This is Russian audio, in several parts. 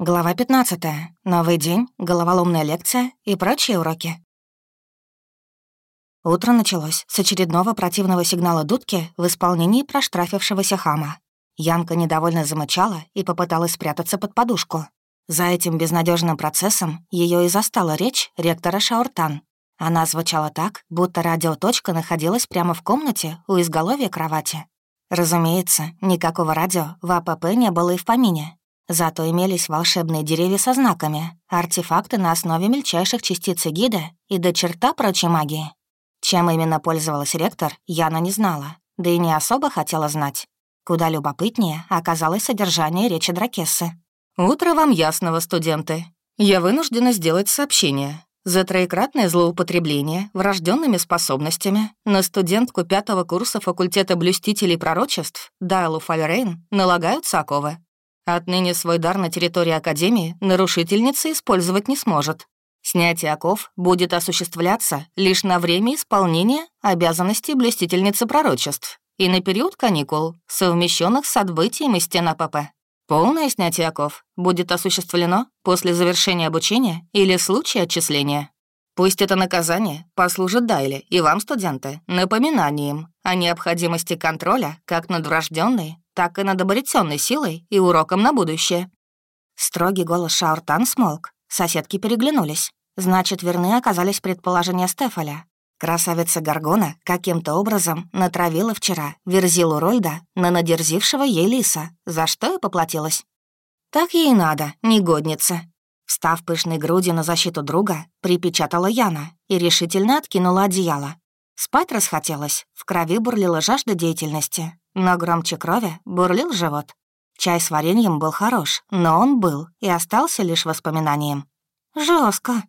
Глава 15. Новый день, головоломная лекция и прочие уроки. Утро началось с очередного противного сигнала дудки в исполнении проштрафившегося хама. Янка недовольно замычала и попыталась спрятаться под подушку. За этим безнадежным процессом ее и застала речь ректора Шауртан. Она звучала так, будто радиоточка находилась прямо в комнате у изголовья кровати. Разумеется, никакого радио в АПП не было и в помине, Зато имелись волшебные деревья со знаками, артефакты на основе мельчайших частиц гида и до черта прочей магии. Чем именно пользовалась ректор, Яна не знала, да и не особо хотела знать. Куда любопытнее оказалось содержание речи Дракессы. «Утро вам ясного, студенты. Я вынуждена сделать сообщение. За троекратное злоупотребление врожденными способностями на студентку пятого курса факультета блюстителей пророчеств Дайлу Фальрейн налагаются оковы. Отныне свой дар на территории Академии нарушительница использовать не сможет. Снятие оков будет осуществляться лишь на время исполнения обязанностей блюстительницы пророчеств и на период каникул, совмещенных с отбытием из стен АПП. Полное снятие оков будет осуществлено после завершения обучения или случая отчисления. Пусть это наказание послужит Дайле и вам, студенты, напоминанием о необходимости контроля как над врожденной, так и над обретенной силой и уроком на будущее». Строгий голос Шауртан смолк. Соседки переглянулись. Значит, верны оказались предположения Стефаля. Красавица Гаргона каким-то образом натравила вчера Верзилу Рольда на надерзившего ей лиса, за что и поплатилась. Так ей надо, негодница. Встав пышной грудью на защиту друга, припечатала Яна и решительно откинула одеяло. Спать расхотелось, в крови бурлила жажда деятельности, но громче крови бурлил живот. Чай с вареньем был хорош, но он был и остался лишь воспоминанием. Жестко.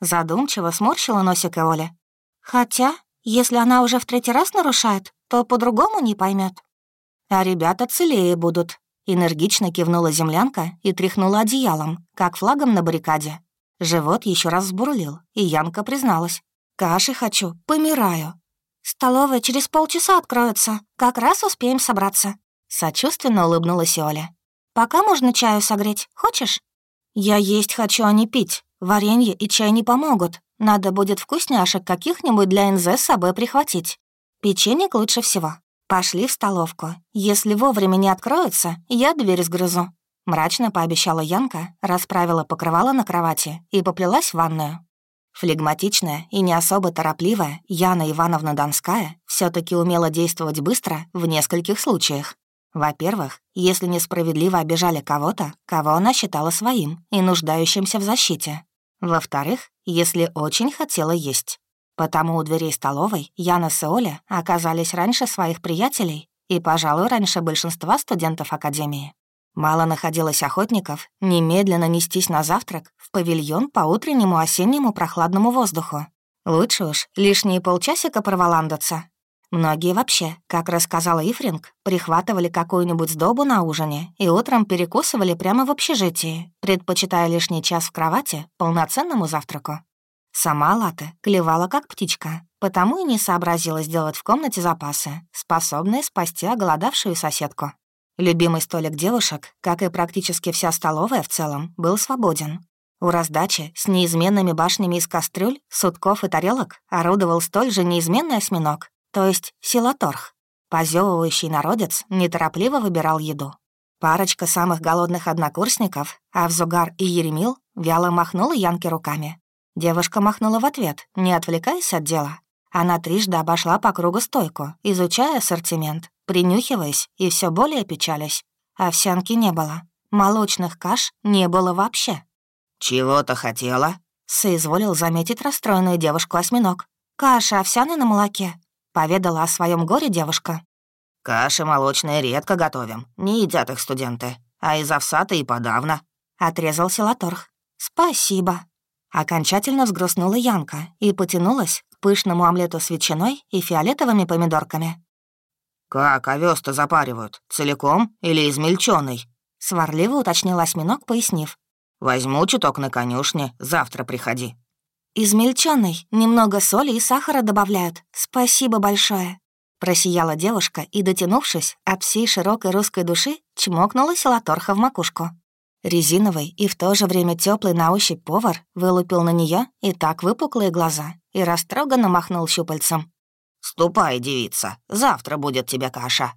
Задумчиво сморщила носик Оля. «Хотя, если она уже в третий раз нарушает, то по-другому не поймет. А ребята целее будут». Энергично кивнула землянка и тряхнула одеялом, как флагом на баррикаде. Живот еще раз сбурлил, и Янка призналась. «Каши хочу, помираю. «Столовая через полчаса откроется. Как раз успеем собраться». Сочувственно улыбнулась Оля. «Пока можно чаю согреть. Хочешь?» «Я есть хочу, а не пить. Варенье и чай не помогут. Надо будет вкусняшек каких-нибудь для НЗ с собой прихватить. Печенье лучше всего. Пошли в столовку. Если вовремя не откроется, я дверь сгрызу». Мрачно пообещала Янка, расправила покрывало на кровати и поплелась в ванную. Флегматичная и не особо торопливая Яна Ивановна Донская все таки умела действовать быстро в нескольких случаях. Во-первых, если несправедливо обижали кого-то, кого она считала своим и нуждающимся в защите. Во-вторых, если очень хотела есть. Потому у дверей столовой Яна с Оля оказались раньше своих приятелей и, пожалуй, раньше большинства студентов Академии. Мало находилось охотников немедленно нестись на завтрак в павильон по утреннему осеннему прохладному воздуху. Лучше уж лишние полчасика проволандаться. Многие вообще, как рассказала Ифринг, прихватывали какую-нибудь сдобу на ужине и утром перекусывали прямо в общежитии, предпочитая лишний час в кровати полноценному завтраку. Сама Лата клевала как птичка, потому и не сообразила сделать в комнате запасы, способные спасти оголодавшую соседку. Любимый столик девушек, как и практически вся столовая в целом, был свободен. У раздачи с неизменными башнями из кастрюль, сутков и тарелок орудовал столь же неизменный осьминог, то есть силаторх. Позёвывающий народец неторопливо выбирал еду. Парочка самых голодных однокурсников, Авзугар и Еремил, вяло махнула Янке руками. Девушка махнула в ответ, не отвлекаясь от дела. Она трижды обошла по кругу стойку, изучая ассортимент, принюхиваясь и все более печалясь. Овсянки не было, молочных каш не было вообще. «Чего-то хотела?» — соизволил заметить расстроенную девушку-осьминог. «Каша овсяная на молоке», — поведала о своем горе девушка. «Каши молочные редко готовим, не едят их студенты, а из овса-то и подавно», — отрезал Силаторх. «Спасибо». Окончательно взгрустнула Янка и потянулась к пышному омлету с ветчиной и фиолетовыми помидорками. «Как овес-то запаривают? Целиком или измельченный? Сварливо уточнил осьминог, пояснив. «Возьму чуток на конюшне, завтра приходи». Измельченный, немного соли и сахара добавляют. Спасибо большое». Просияла девушка и, дотянувшись от всей широкой русской души, чмокнула Селаторха в макушку. Резиновый и в то же время теплый на ощупь повар вылупил на нее и так выпуклые глаза и растроганно махнул щупальцем. «Ступай, девица, завтра будет тебе каша».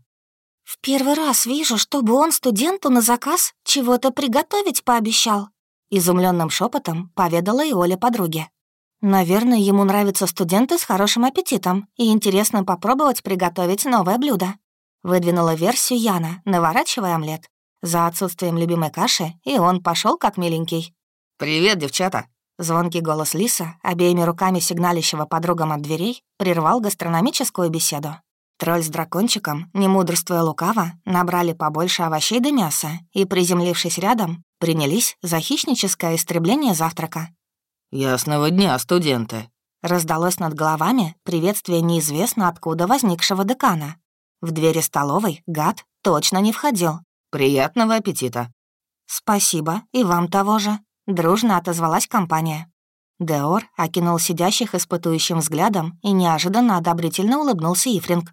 «В первый раз вижу, чтобы он студенту на заказ чего-то приготовить пообещал», изумленным шепотом поведала и Оля подруге. «Наверное, ему нравятся студенты с хорошим аппетитом, и интересно попробовать приготовить новое блюдо». Выдвинула версию Яна, наворачивая омлет. За отсутствием любимой каши и он пошел как миленький. «Привет, девчата!» Звонкий голос Лиса, обеими руками сигналищего подругам от дверей, прервал гастрономическую беседу. Тролль с дракончиком, не мудрствуя лукаво, набрали побольше овощей да мяса и, приземлившись рядом, принялись за хищническое истребление завтрака. «Ясного дня, студенты!» Раздалось над головами приветствие неизвестно откуда возникшего декана. В двери столовой гад точно не входил. «Приятного аппетита!» «Спасибо, и вам того же!» Дружно отозвалась компания. Деор окинул сидящих испытующим взглядом и неожиданно одобрительно улыбнулся Ифринг.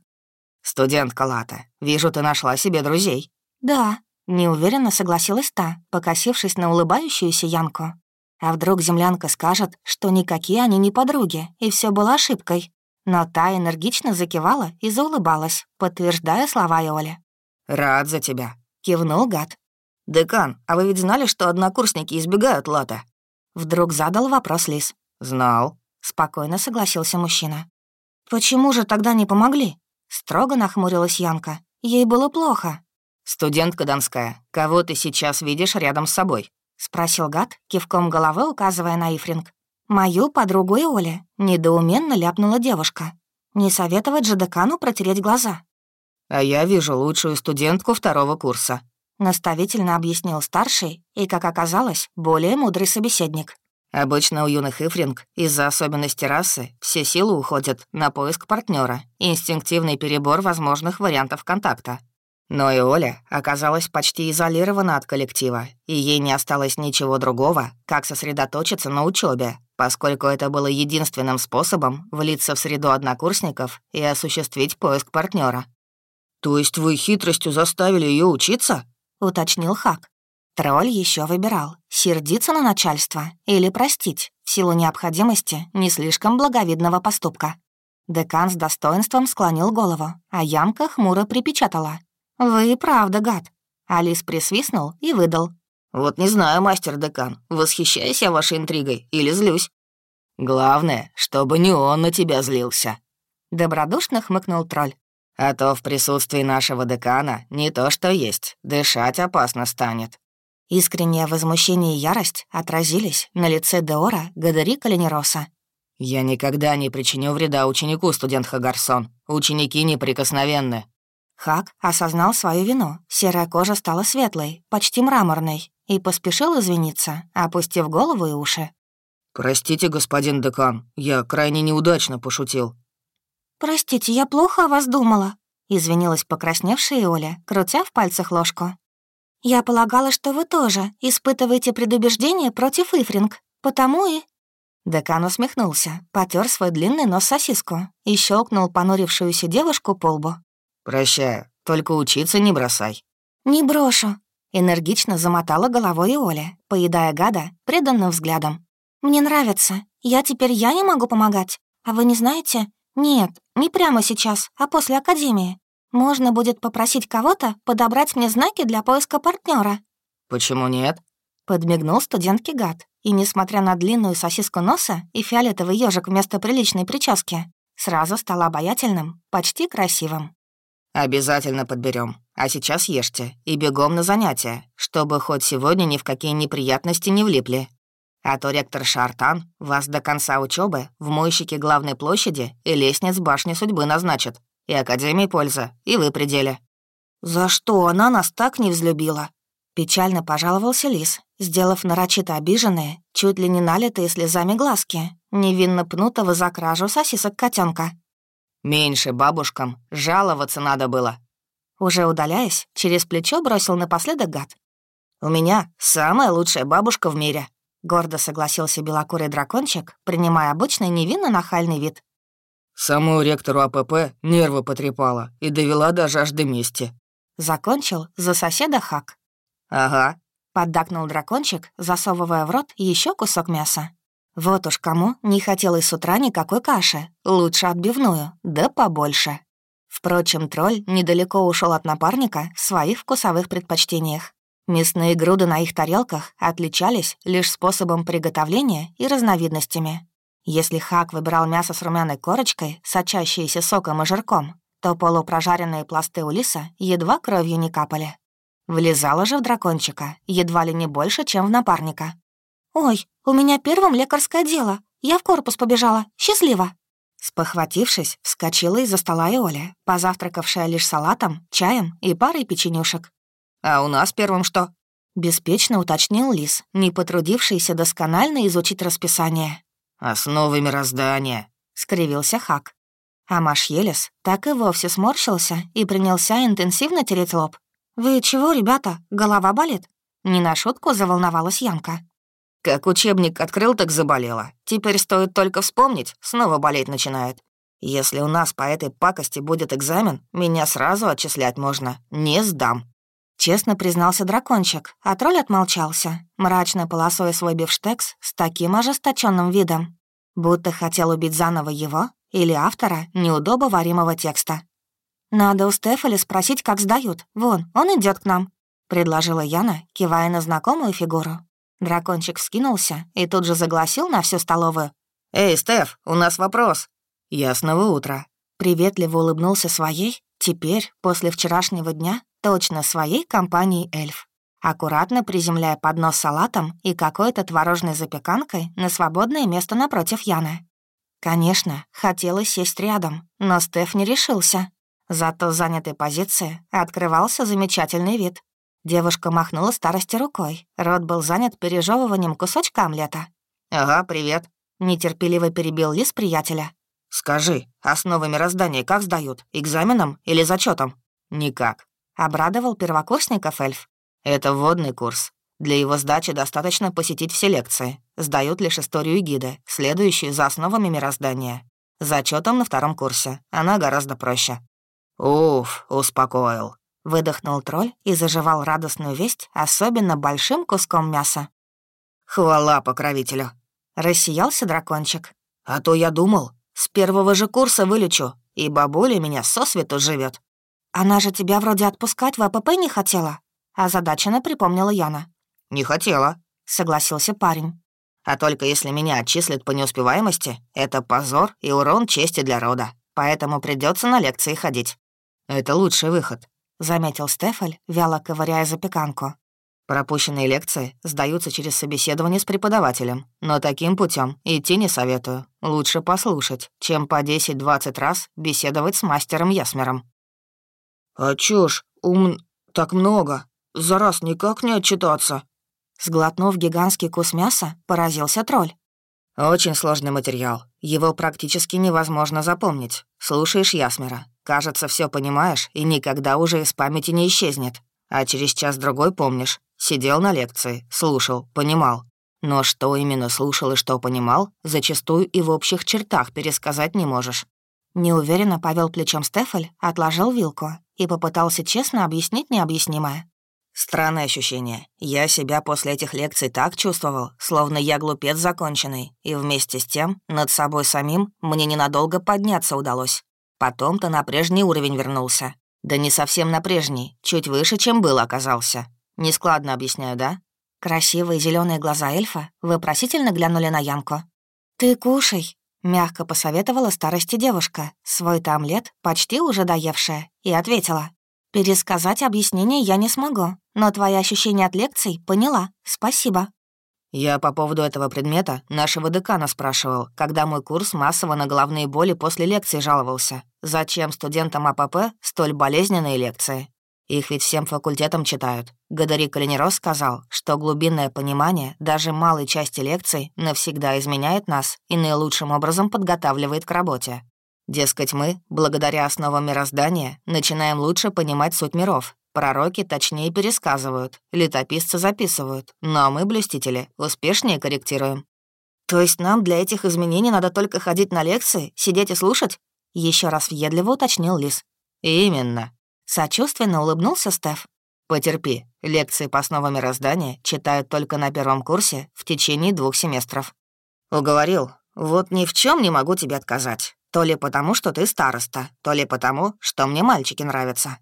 «Студентка Лата, вижу, ты нашла себе друзей». «Да», — неуверенно согласилась та, покосившись на улыбающуюся Янку. А вдруг землянка скажет, что никакие они не подруги, и все было ошибкой. Но та энергично закивала и заулыбалась, подтверждая слова Оли. «Рад за тебя», — кивнул гад. «Декан, а вы ведь знали, что однокурсники избегают лата?» Вдруг задал вопрос Лис. «Знал», — спокойно согласился мужчина. «Почему же тогда не помогли?» Строго нахмурилась Янка. Ей было плохо. «Студентка Донская, кого ты сейчас видишь рядом с собой?» — спросил гад, кивком головы указывая на Ифринг. «Мою подругу Иоли», — недоуменно ляпнула девушка. «Не советовать же декану протереть глаза». «А я вижу лучшую студентку второго курса», наставительно объяснил старший и, как оказалось, более мудрый собеседник. Обычно у юных ифринг из-за особенностей расы все силы уходят на поиск партнера и инстинктивный перебор возможных вариантов контакта. Но и Оля оказалась почти изолирована от коллектива, и ей не осталось ничего другого, как сосредоточиться на учебе, поскольку это было единственным способом влиться в среду однокурсников и осуществить поиск партнера. «То есть вы хитростью заставили ее учиться?» — уточнил Хак. Тролль еще выбирал, сердиться на начальство или простить в силу необходимости не слишком благовидного поступка. Декан с достоинством склонил голову, а Янка хмуро припечатала. «Вы правда гад». Алис присвистнул и выдал. «Вот не знаю, мастер-декан, восхищаюсь я вашей интригой или злюсь. Главное, чтобы не он на тебя злился». Добродушно хмыкнул тролль. А то в присутствии нашего декана не то что есть, дышать опасно станет». Искреннее возмущение и ярость отразились на лице Деора Гадарика Ленероса. «Я никогда не причиню вреда ученику, студент Хагарсон. Ученики неприкосновенны». Хак осознал свою вину. Серая кожа стала светлой, почти мраморной, и поспешил извиниться, опустив голову и уши. «Простите, господин декан, я крайне неудачно пошутил. «Простите, я плохо о вас думала», — извинилась покрасневшая Оля, крутя в пальцах ложку. «Я полагала, что вы тоже испытываете предубеждение против Ифринг, потому и...» Декан усмехнулся, потер свой длинный нос сосиску и щелкнул понурившуюся девушку по лбу. «Прощаю, только учиться не бросай». «Не брошу», — энергично замотала головой Оля, поедая гада преданным взглядом. «Мне нравится. Я теперь я не могу помогать. А вы не знаете, «Нет, не прямо сейчас, а после Академии. Можно будет попросить кого-то подобрать мне знаки для поиска партнера. «Почему нет?» Подмигнул студентки гад, и, несмотря на длинную сосиску носа и фиолетовый ежик вместо приличной прически, сразу стал обаятельным, почти красивым. «Обязательно подберем. А сейчас ешьте и бегом на занятия, чтобы хоть сегодня ни в какие неприятности не влипли. А то ректор Шартан вас до конца учебы в мойщике главной площади и лестниц башни судьбы назначит. И Академии польза, и вы пределе». «За что она нас так не взлюбила?» Печально пожаловался Лис, сделав нарочито обиженные, чуть ли не налитые слезами глазки, невинно пнутого за кражу сосисок котенка. «Меньше бабушкам жаловаться надо было». Уже удаляясь, через плечо бросил напоследок гад. «У меня самая лучшая бабушка в мире. Гордо согласился белокурый дракончик, принимая обычный невинно нахальный вид. «Самую ректору АПП нервы потрепала и довела до жажды мести». Закончил за соседа Хак. «Ага», — поддакнул дракончик, засовывая в рот еще кусок мяса. Вот уж кому не хотелось с утра никакой каши, лучше отбивную, да побольше. Впрочем, тролль недалеко ушел от напарника в своих вкусовых предпочтениях. Мясные груды на их тарелках отличались лишь способом приготовления и разновидностями. Если Хак выбирал мясо с румяной корочкой, сочащееся соком и жирком, то полупрожаренные пласты у лиса едва кровью не капали. Влезала же в дракончика едва ли не больше, чем в напарника. «Ой, у меня первым лекарское дело. Я в корпус побежала. Счастливо!» Спохватившись, вскочила из-за стола и Оля, позавтракавшая лишь салатом, чаем и парой печенюшек. «А у нас первым что?» Беспечно уточнил Лис, не потрудившийся досконально изучить расписание. «Основы мироздания», — скривился Хак. А Маш Елес так и вовсе сморщился и принялся интенсивно тереть лоб. «Вы чего, ребята, голова болит?» Не на шутку заволновалась Янка. Как учебник открыл, так заболела. Теперь стоит только вспомнить, снова болеть начинает. Если у нас по этой пакости будет экзамен, меня сразу отчислять можно. Не сдам. Честно признался дракончик, а тролль отмолчался, мрачно полосуя свой бифштекс с таким ожесточенным видом, будто хотел убить заново его или автора неудобоваримого текста. «Надо у Стефали спросить, как сдают. Вон, он идет к нам», — предложила Яна, кивая на знакомую фигуру. Дракончик вскинулся и тут же загласил на всю столовую. «Эй, Стеф, у нас вопрос!» «Ясного утра!» Приветливо улыбнулся своей, теперь, после вчерашнего дня, точно своей компании эльф. Аккуратно приземляя поднос салатом и какой-то творожной запеканкой на свободное место напротив Яны. Конечно, хотелось сесть рядом, но Стеф не решился. Зато с занятой позиции открывался замечательный вид. Девушка махнула старости рукой. Рот был занят пережевыванием кусочка омлета. «Ага, привет», — нетерпеливо перебил Лис приятеля. «Скажи, основы мироздания как сдают? Экзаменом или зачетом? «Никак», — обрадовал первокурсников эльф. «Это вводный курс. Для его сдачи достаточно посетить все лекции. Сдают лишь историю гида, следующую за основами мироздания. Зачетом на втором курсе. Она гораздо проще». «Уф, успокоил», Выдохнул тролль и заживал радостную весть особенно большим куском мяса. «Хвала покровителю!» — рассиялся дракончик. «А то я думал, с первого же курса вылечу, и бабуля меня сосвету живет. «Она же тебя вроде отпускать в АПП не хотела?» — озадаченно припомнила Яна. «Не хотела», — согласился парень. «А только если меня отчислят по неуспеваемости, это позор и урон чести для рода, поэтому придется на лекции ходить. Это лучший выход. — заметил Стефаль, вяло ковыряя запеканку. «Пропущенные лекции сдаются через собеседование с преподавателем, но таким путем идти не советую. Лучше послушать, чем по 10-20 раз беседовать с мастером Ясмером». «А чё ж, ум так много? За раз никак не отчитаться?» Сглотнув гигантский кус мяса, поразился тролль. «Очень сложный материал. Его практически невозможно запомнить. Слушаешь Ясмера, Кажется, все понимаешь и никогда уже из памяти не исчезнет. А через час-другой помнишь. Сидел на лекции, слушал, понимал. Но что именно слушал и что понимал, зачастую и в общих чертах пересказать не можешь. Неуверенно повел плечом Стефаль, отложил вилку и попытался честно объяснить необъяснимое. Странное ощущение. Я себя после этих лекций так чувствовал, словно я глупец законченный, и вместе с тем над собой самим мне ненадолго подняться удалось. Потом-то на прежний уровень вернулся. Да не совсем на прежний, чуть выше, чем был оказался. Нескладно объясняю, да? Красивые зеленые глаза эльфа вопросительно глянули на Янку. «Ты кушай», — мягко посоветовала старости девушка, свой-то почти уже доевшая, и ответила. «Пересказать объяснение я не смогу, но твои ощущения от лекций поняла. Спасибо». Я по поводу этого предмета нашего декана спрашивал, когда мой курс массово на головные боли после лекции жаловался. Зачем студентам АПП столь болезненные лекции? Их ведь всем факультетам читают. Гадари Калинерос сказал, что глубинное понимание даже малой части лекций навсегда изменяет нас и наилучшим образом подготавливает к работе. Дескать, мы, благодаря основам мироздания, начинаем лучше понимать суть миров, Пророки точнее пересказывают, летописцы записывают, но мы, блюстители, успешнее корректируем. То есть нам для этих изменений надо только ходить на лекции, сидеть и слушать? Еще раз въедливо уточнил Лис. Именно. Сочувственно улыбнулся Стеф. Потерпи, лекции по основам мироздания читают только на первом курсе в течение двух семестров. Уговорил. Вот ни в чем не могу тебе отказать. То ли потому, что ты староста, то ли потому, что мне мальчики нравятся.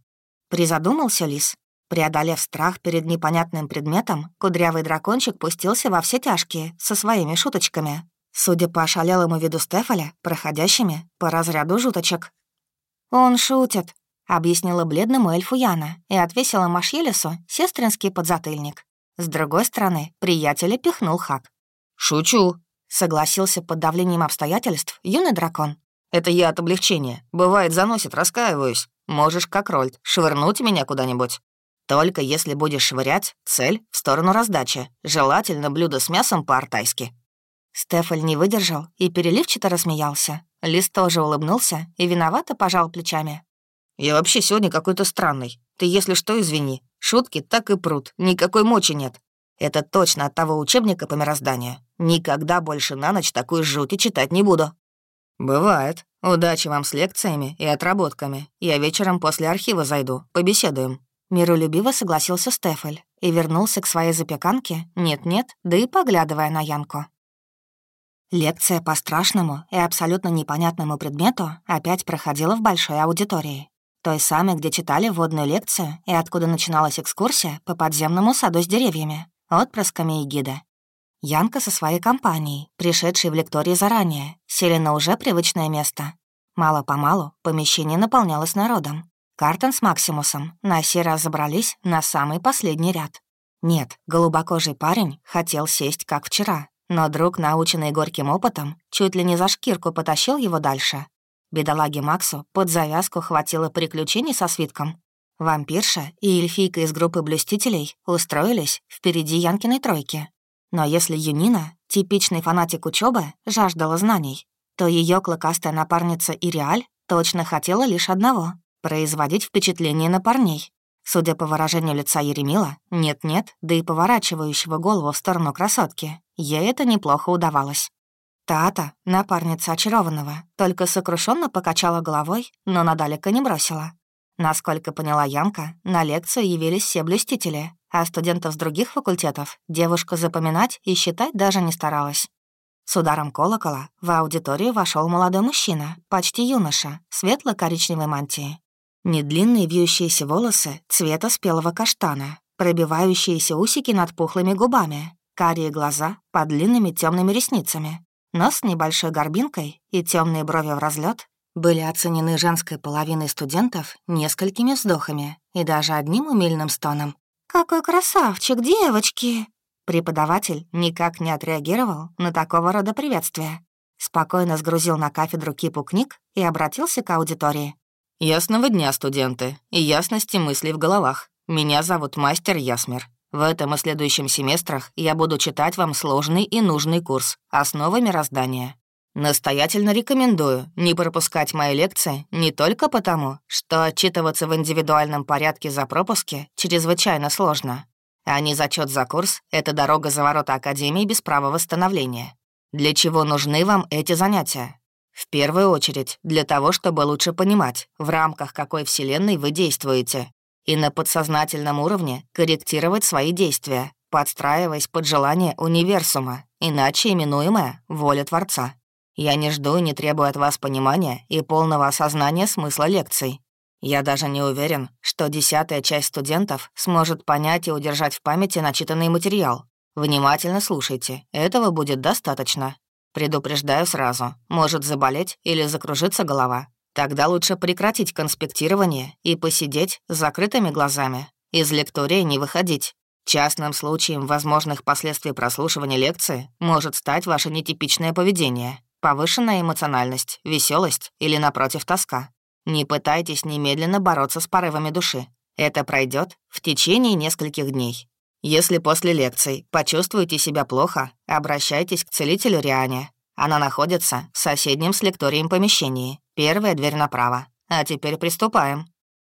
Призадумался Лис. Преодолев страх перед непонятным предметом, кудрявый дракончик пустился во все тяжкие со своими шуточками. Судя по ошалелому виду Стефаля, проходящими по разряду жуточек. «Он шутит», — объяснила бледному эльфу Яна и отвесила Машелесу сестринский подзатыльник. С другой стороны, приятеля пихнул Хак. «Шучу», — согласился под давлением обстоятельств юный дракон. «Это я от облегчения. Бывает, заносит, раскаиваюсь. Можешь, как Рольд, швырнуть меня куда-нибудь. Только если будешь швырять, цель в сторону раздачи. Желательно блюдо с мясом по-артайски». Стефаль не выдержал и переливчато рассмеялся. Лис тоже улыбнулся и виновато пожал плечами. «Я вообще сегодня какой-то странный. Ты, если что, извини. Шутки так и прут, никакой мочи нет. Это точно от того учебника по мирозданию. Никогда больше на ночь такую жути читать не буду». «Бывает. Удачи вам с лекциями и отработками. Я вечером после архива зайду, побеседуем». Миролюбиво согласился Стефель и вернулся к своей запеканке, нет-нет, да и поглядывая на Янку. Лекция по страшному и абсолютно непонятному предмету опять проходила в большой аудитории. Той самой, где читали вводную лекцию и откуда начиналась экскурсия по подземному саду с деревьями, отпрысками и гида. Янка со своей компанией, пришедшей в лектории заранее, сели на уже привычное место. Мало-помалу помещение наполнялось народом. Картон с Максимусом на сей раз забрались на самый последний ряд. Нет, голубокожий парень хотел сесть, как вчера, но друг, наученный горьким опытом, чуть ли не за шкирку потащил его дальше, Бедолаге Максу под завязку хватило приключений со свитком. Вампирша и эльфийка из группы блюстителей устроились впереди Янкиной тройки. Но если Юнина, типичный фанатик учебы, жаждала знаний, то ее клыкастая напарница Иреаль точно хотела лишь одного — производить впечатление на парней. Судя по выражению лица Еремила, нет-нет, да и поворачивающего голову в сторону красотки, ей это неплохо удавалось. Тата, напарница очарованного, только сокрушенно покачала головой, но надалека не бросила. Насколько поняла Янка, на лекцию явились все блюстители, а студентов с других факультетов девушка запоминать и считать даже не старалась. С ударом колокола в аудиторию вошел молодой мужчина, почти юноша, светло-коричневой мантии. Недлинные вьющиеся волосы цвета спелого каштана, пробивающиеся усики над пухлыми губами, карие глаза под длинными темными ресницами, Нос с небольшой горбинкой и темные брови в разлет были оценены женской половиной студентов несколькими вздохами и даже одним умильным стоном. «Какой красавчик, девочки!» Преподаватель никак не отреагировал на такого рода приветствия. Спокойно сгрузил на кафедру кипу книг и обратился к аудитории. «Ясного дня, студенты, и ясности мыслей в головах. Меня зовут мастер Ясмер. В этом и следующем семестрах я буду читать вам сложный и нужный курс «Основы мироздания». Настоятельно рекомендую не пропускать мои лекции не только потому, что отчитываться в индивидуальном порядке за пропуски чрезвычайно сложно, а не зачет за курс — это дорога за ворота Академии без права восстановления. Для чего нужны вам эти занятия? В первую очередь, для того, чтобы лучше понимать, в рамках какой вселенной вы действуете, и на подсознательном уровне корректировать свои действия, подстраиваясь под желание универсума, иначе именуемое воля Творца. Я не жду и не требую от вас понимания и полного осознания смысла лекций. Я даже не уверен, что десятая часть студентов сможет понять и удержать в памяти начитанный материал. Внимательно слушайте, этого будет достаточно. Предупреждаю сразу, может заболеть или закружиться голова. Тогда лучше прекратить конспектирование и посидеть с закрытыми глазами. Из лектории не выходить. Частным случаем возможных последствий прослушивания лекции может стать ваше нетипичное поведение, повышенная эмоциональность, веселость или, напротив, тоска. Не пытайтесь немедленно бороться с порывами души. Это пройдет в течение нескольких дней. Если после лекций почувствуете себя плохо, обращайтесь к целителю Риане. Она находится в соседнем с лекторием помещении. Первая дверь направо. А теперь приступаем.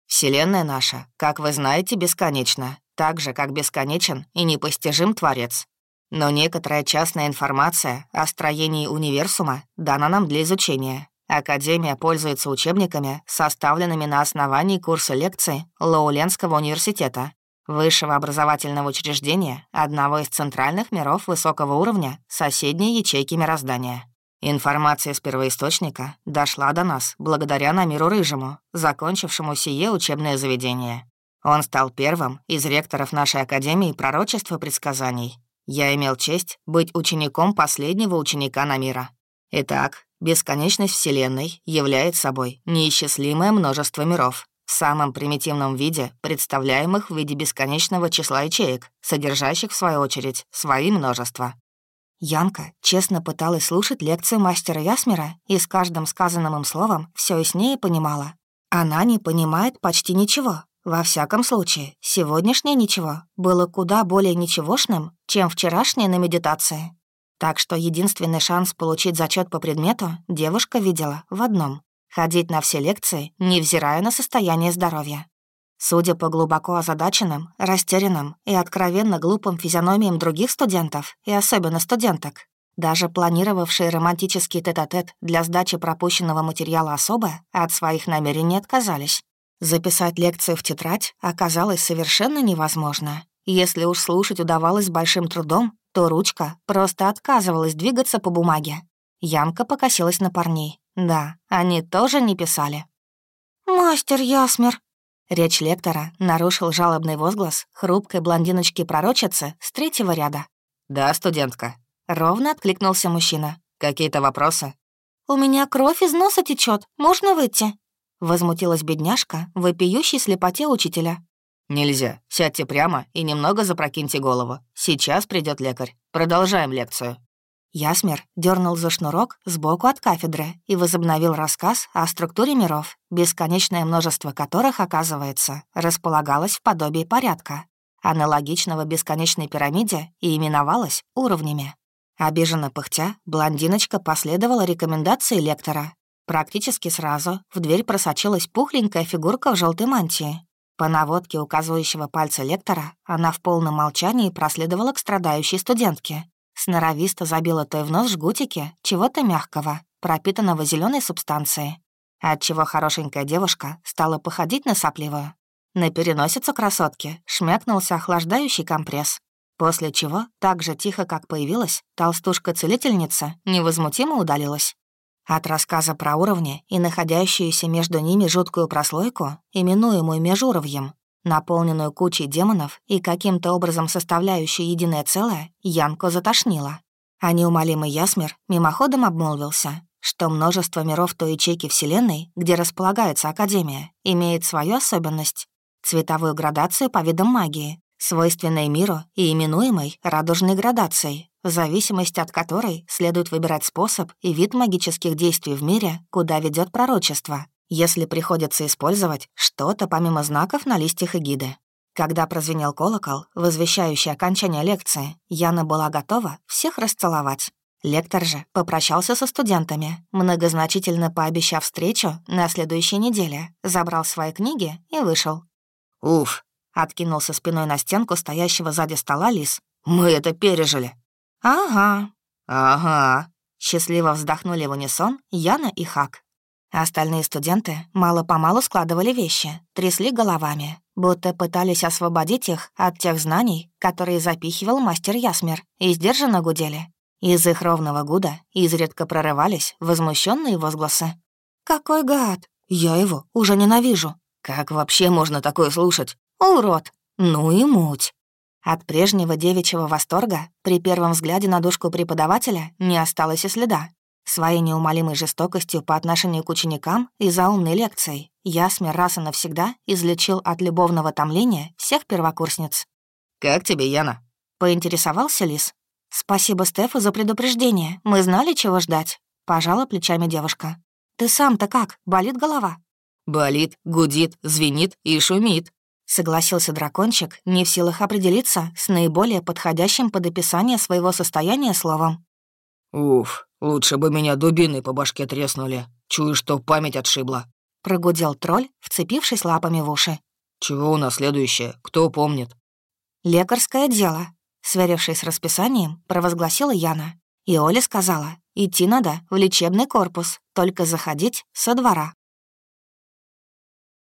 Вселенная наша, как вы знаете, бесконечна, так же, как бесконечен и непостижим Творец. Но некоторая частная информация о строении универсума дана нам для изучения. Академия пользуется учебниками, составленными на основании курса лекций Лоуленского университета. Высшего образовательного учреждения одного из центральных миров высокого уровня соседней ячейки мироздания. Информация с первоисточника дошла до нас благодаря Намиру Рыжему, закончившему сие учебное заведение. Он стал первым из ректоров нашей Академии пророчества предсказаний. Я имел честь быть учеником последнего ученика Намира. Итак, бесконечность Вселенной является собой неисчислимое множество миров, в самом примитивном виде, представляемых в виде бесконечного числа ячеек, содержащих, в свою очередь, свои множества. Янка честно пыталась слушать лекцию мастера Ясмера и с каждым сказанным им словом все яснее понимала. Она не понимает почти ничего. Во всяком случае, сегодняшнее ничего было куда более ничегошным, чем вчерашнее на медитации. Так что единственный шанс получить зачет по предмету девушка видела в одном — ходить на все лекции, невзирая на состояние здоровья. Судя по глубоко озадаченным, растерянным и откровенно глупым физиономиям других студентов, и особенно студенток, даже планировавшие романтический тет-а-тет для сдачи пропущенного материала особо от своих намерений отказались. Записать лекцию в тетрадь оказалось совершенно невозможно. Если уж слушать удавалось большим трудом, то ручка просто отказывалась двигаться по бумаге. Янка покосилась на парней. Да, они тоже не писали. «Мастер Ясмер!» Речь лектора нарушил жалобный возглас хрупкой блондиночки-пророчицы с третьего ряда. «Да, студентка». Ровно откликнулся мужчина. «Какие-то вопросы?» «У меня кровь из носа течет. Можно выйти?» Возмутилась бедняжка, вопиющей слепоте учителя. «Нельзя. Сядьте прямо и немного запрокиньте голову. Сейчас придет лекарь. Продолжаем лекцию». Ясмер дернул за шнурок сбоку от кафедры и возобновил рассказ о структуре миров, бесконечное множество которых, оказывается, располагалось в подобии порядка, аналогичного бесконечной пирамиде и именовалось уровнями. Обиженно пыхтя, блондиночка последовала рекомендации лектора. Практически сразу в дверь просочилась пухленькая фигурка в желтой мантии, по наводке указывающего пальца лектора она в полном молчании проследовала к страдающей студентке. Сноровисто забила той в нос жгутики чего-то мягкого, пропитанного зеленой субстанцией, отчего хорошенькая девушка стала походить на сопливую. На переносицу красотки шмякнулся охлаждающий компресс, после чего, так же тихо, как появилась, толстушка-целительница невозмутимо удалилась. От рассказа про уровни и находящуюся между ними жуткую прослойку, именуемую межуровьем, наполненную кучей демонов и каким-то образом составляющую единое целое, Янко затошнило. А неумолимый Ясмер мимоходом обмолвился, что множество миров той ячейки Вселенной, где располагается Академия, имеет свою особенность — цветовую градацию по видам магии, свойственной миру и именуемой радужной градацией, в зависимости от которой следует выбирать способ и вид магических действий в мире, куда ведет пророчество, если приходится использовать что-то помимо знаков на листьях эгиды. Когда прозвенел колокол, возвещающий окончание лекции, Яна была готова всех расцеловать. Лектор же попрощался со студентами, многозначительно пообещав встречу на следующей неделе, забрал свои книги и вышел. «Уф!» — откинулся спиной на стенку стоящего сзади стола лис. «Мы это пережили!» «Ага». «Ага». Счастливо вздохнули в унисон Яна и Хак. Остальные студенты мало-помалу складывали вещи, трясли головами, будто пытались освободить их от тех знаний, которые запихивал мастер Ясмер, и сдержанно гудели. Из их ровного гуда изредка прорывались возмущенные возгласы. «Какой гад! Я его уже ненавижу! Как вообще можно такое слушать? Урод! Ну и муть!» От прежнего девичьего восторга при первом взгляде на душку преподавателя не осталось и следа. Своей неумолимой жестокостью по отношению к ученикам и заумной лекцией Ясмир раз и навсегда излечил от любовного томления всех первокурсниц. «Как тебе, Яна?» — поинтересовался Лис. «Спасибо Стефу за предупреждение. Мы знали, чего ждать», — пожала плечами девушка. «Ты сам-то как? Болит голова?» «Болит, гудит, звенит и шумит», — согласился дракончик, не в силах определиться с наиболее подходящим под описание своего состояния словом. «Уф, лучше бы меня дубиной по башке треснули. Чую, что память отшибла». Прогудел тролль, вцепившись лапами в уши. «Чего у нас следующее? Кто помнит?» «Лекарское дело», — сверившись с расписанием, провозгласила Яна. И Оля сказала, идти надо в лечебный корпус, только заходить со двора.